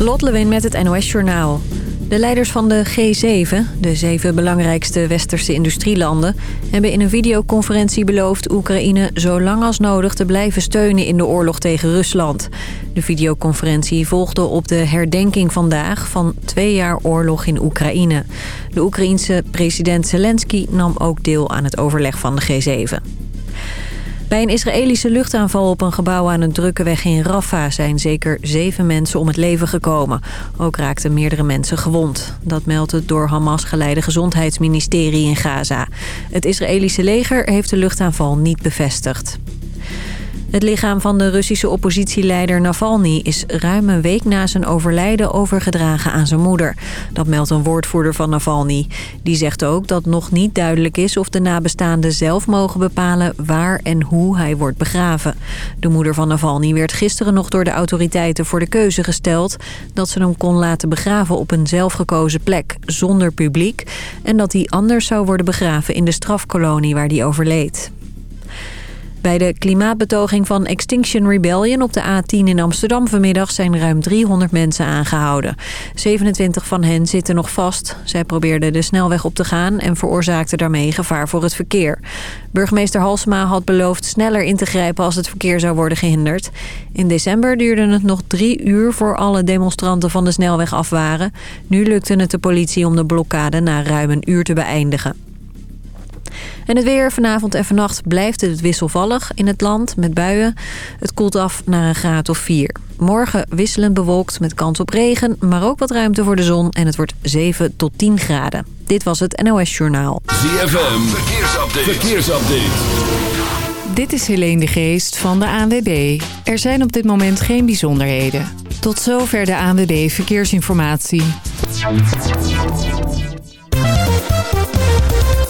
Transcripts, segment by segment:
Lot Lewin met het NOS Journaal. De leiders van de G7, de zeven belangrijkste westerse industrielanden... hebben in een videoconferentie beloofd Oekraïne zo lang als nodig te blijven steunen in de oorlog tegen Rusland. De videoconferentie volgde op de herdenking vandaag van twee jaar oorlog in Oekraïne. De Oekraïense president Zelensky nam ook deel aan het overleg van de G7. Bij een Israëlische luchtaanval op een gebouw aan een drukke weg in Rafah... zijn zeker zeven mensen om het leven gekomen. Ook raakten meerdere mensen gewond. Dat meldt het door Hamas geleide gezondheidsministerie in Gaza. Het Israëlische leger heeft de luchtaanval niet bevestigd. Het lichaam van de Russische oppositieleider Navalny is ruim een week na zijn overlijden overgedragen aan zijn moeder. Dat meldt een woordvoerder van Navalny. Die zegt ook dat nog niet duidelijk is of de nabestaanden zelf mogen bepalen waar en hoe hij wordt begraven. De moeder van Navalny werd gisteren nog door de autoriteiten voor de keuze gesteld dat ze hem kon laten begraven op een zelfgekozen plek zonder publiek en dat hij anders zou worden begraven in de strafkolonie waar hij overleed. Bij de klimaatbetoging van Extinction Rebellion op de A10 in Amsterdam vanmiddag zijn ruim 300 mensen aangehouden. 27 van hen zitten nog vast. Zij probeerden de snelweg op te gaan en veroorzaakten daarmee gevaar voor het verkeer. Burgemeester Halsema had beloofd sneller in te grijpen als het verkeer zou worden gehinderd. In december duurde het nog drie uur voor alle demonstranten van de snelweg af waren. Nu lukte het de politie om de blokkade na ruim een uur te beëindigen. En het weer vanavond en vannacht blijft het wisselvallig in het land met buien. Het koelt af naar een graad of 4. Morgen wisselend bewolkt met kans op regen, maar ook wat ruimte voor de zon. En het wordt 7 tot 10 graden. Dit was het NOS Journaal. ZFM, verkeersupdate. verkeersupdate. Dit is Helene de Geest van de ANWB. Er zijn op dit moment geen bijzonderheden. Tot zover de ANWB Verkeersinformatie.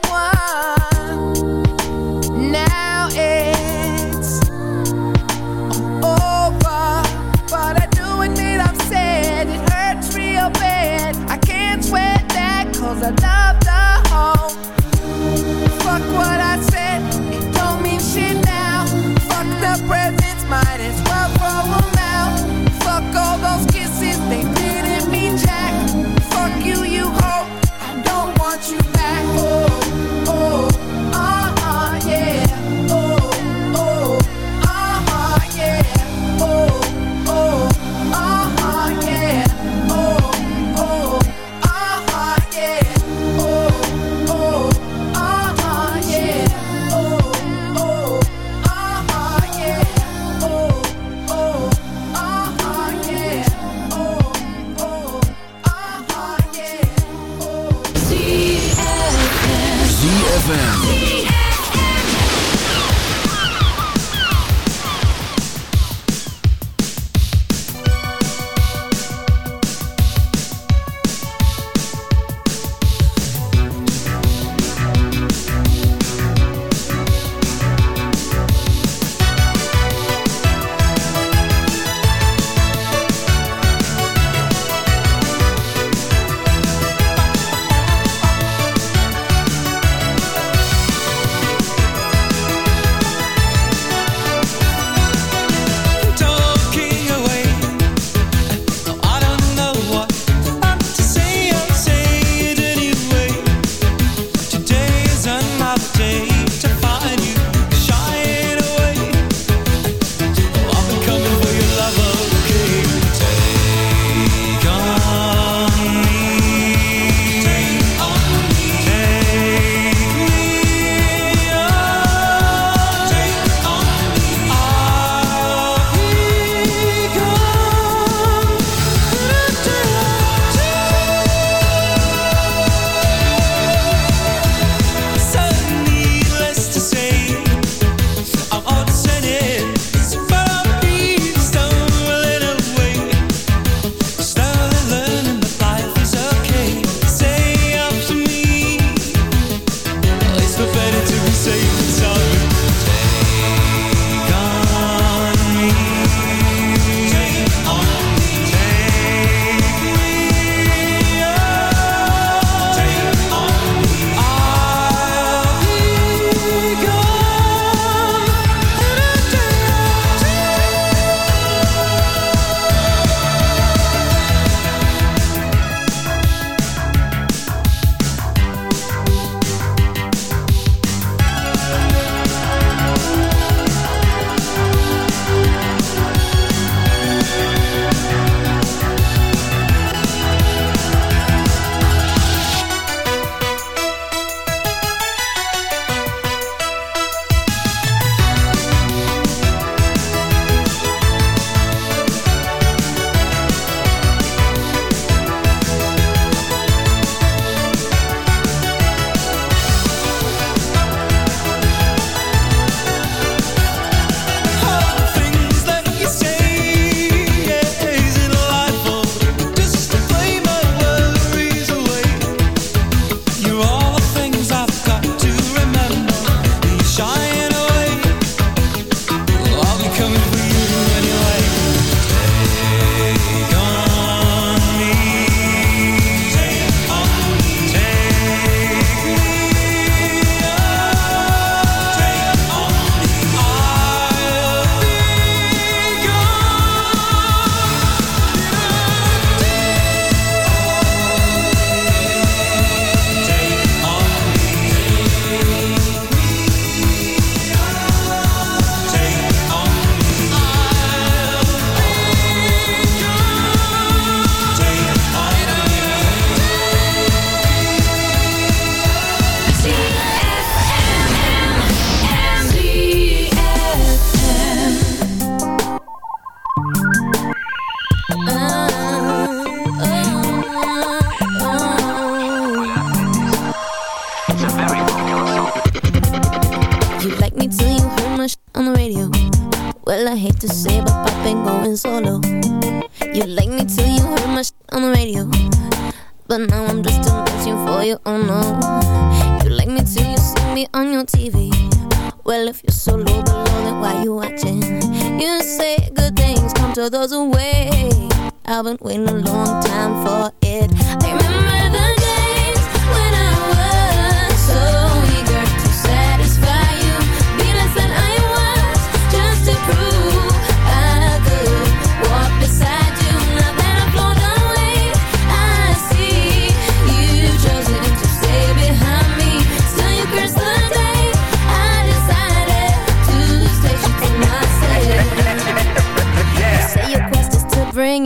like.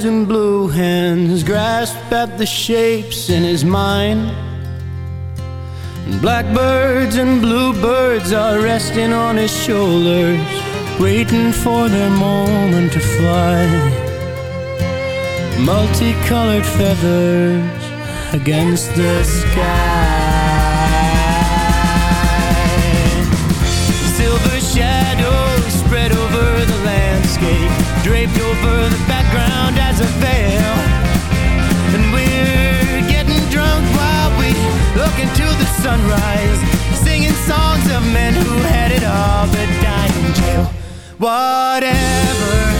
Hands and blue hands grasp at the shapes in his mind. And blackbirds and bluebirds are resting on his shoulders, waiting for their moment to fly. Multicolored feathers against the sky. Silver shadows spread over the landscape, draped over the background as a veil. And we're getting drunk while we look into the sunrise, singing songs of men who had it all but died in jail. Whatever,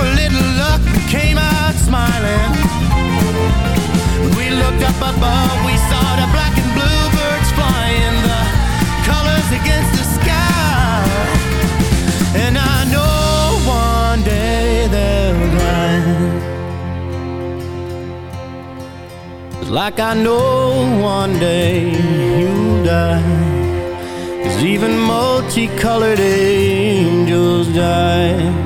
a little luck came out smiling. When we looked up above, we saw the black and blue birds flying, the colors against the sky. And I know one day they'll Like I know one day you'll die. Cause even multicolored angels die.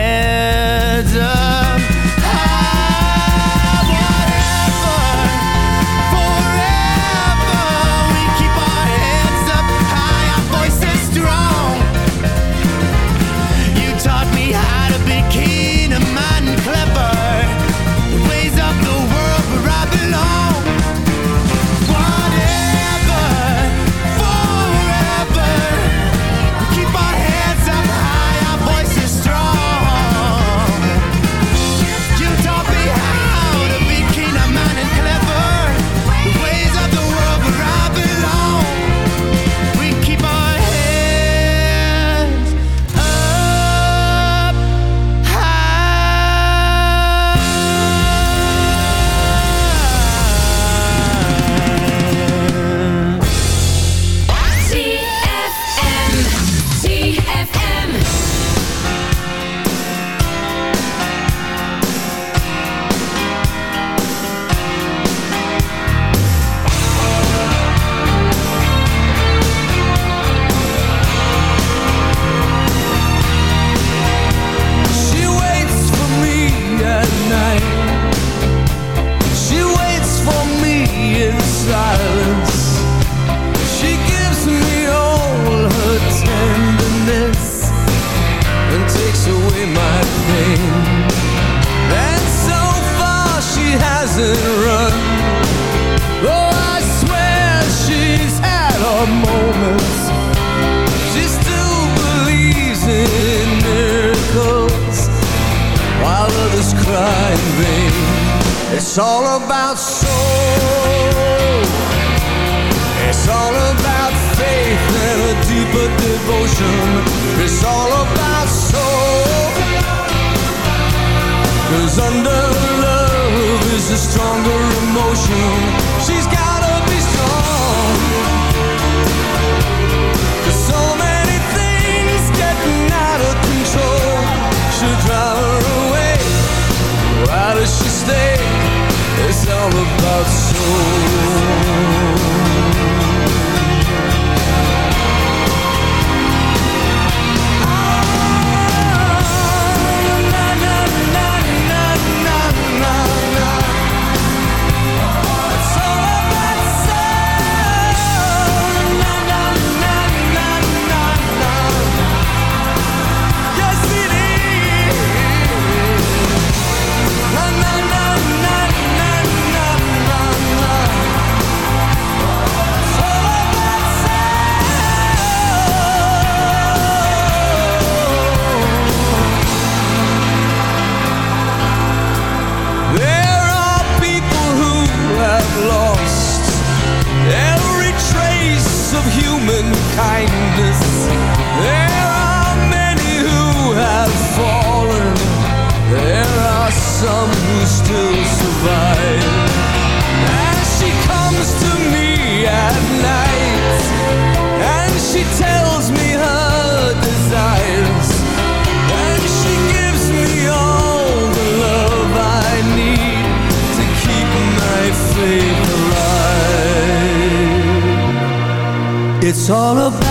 It's all about